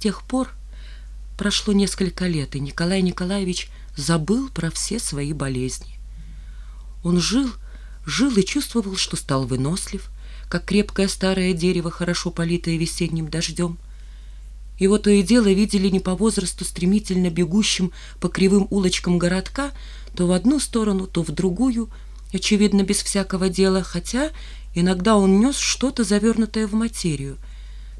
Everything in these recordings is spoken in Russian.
тех пор прошло несколько лет, и Николай Николаевич забыл про все свои болезни. Он жил, жил и чувствовал, что стал вынослив, как крепкое старое дерево, хорошо политое весенним дождем. Его то и дело видели не по возрасту стремительно бегущим по кривым улочкам городка, то в одну сторону, то в другую, очевидно, без всякого дела, хотя иногда он нес что-то завернутое в материю.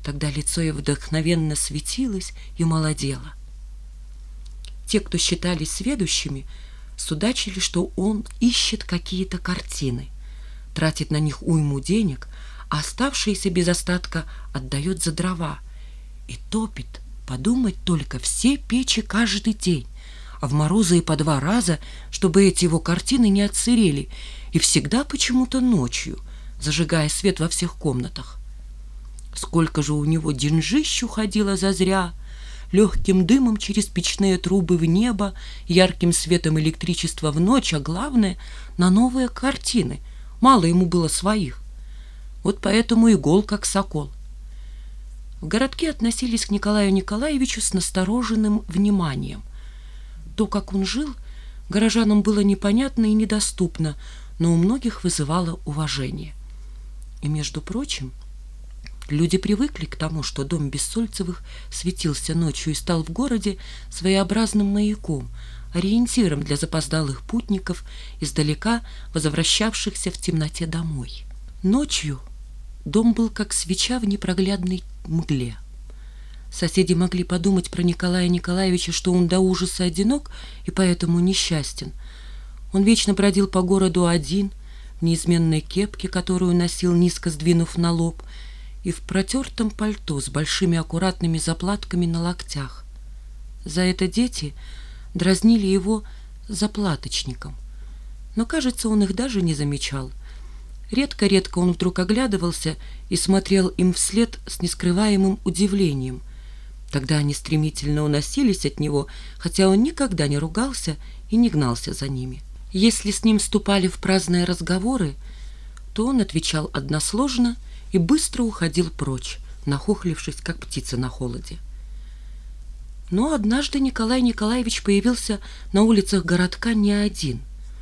Тогда лицо его вдохновенно светилось и молодело. Те, кто считались сведущими, судачили, что он ищет какие-то картины, тратит на них уйму денег, а оставшиеся без остатка отдает за дрова и топит, подумать только, все печи каждый день, а в морозы и по два раза, чтобы эти его картины не отсырели, и всегда почему-то ночью, зажигая свет во всех комнатах. Сколько же у него деньжищ уходило зазря, легким дымом через печные трубы в небо, ярким светом электричества в ночь, а главное — на новые картины. Мало ему было своих. Вот поэтому и гол, как сокол. В городке относились к Николаю Николаевичу с настороженным вниманием. То, как он жил, горожанам было непонятно и недоступно, но у многих вызывало уважение. И, между прочим, Люди привыкли к тому, что дом Бессольцевых светился ночью и стал в городе своеобразным маяком, ориентиром для запоздалых путников, издалека возвращавшихся в темноте домой. Ночью дом был как свеча в непроглядной мгле. Соседи могли подумать про Николая Николаевича, что он до ужаса одинок и поэтому несчастен. Он вечно бродил по городу один, в неизменной кепке, которую носил, низко сдвинув на лоб, и в протертом пальто с большими аккуратными заплатками на локтях. За это дети дразнили его заплаточником. Но, кажется, он их даже не замечал. Редко-редко он вдруг оглядывался и смотрел им вслед с нескрываемым удивлением. Тогда они стремительно уносились от него, хотя он никогда не ругался и не гнался за ними. Если с ним вступали в праздные разговоры, то он отвечал односложно – и быстро уходил прочь, нахохлившись, как птица на холоде. Но однажды Николай Николаевич появился на улицах городка не один –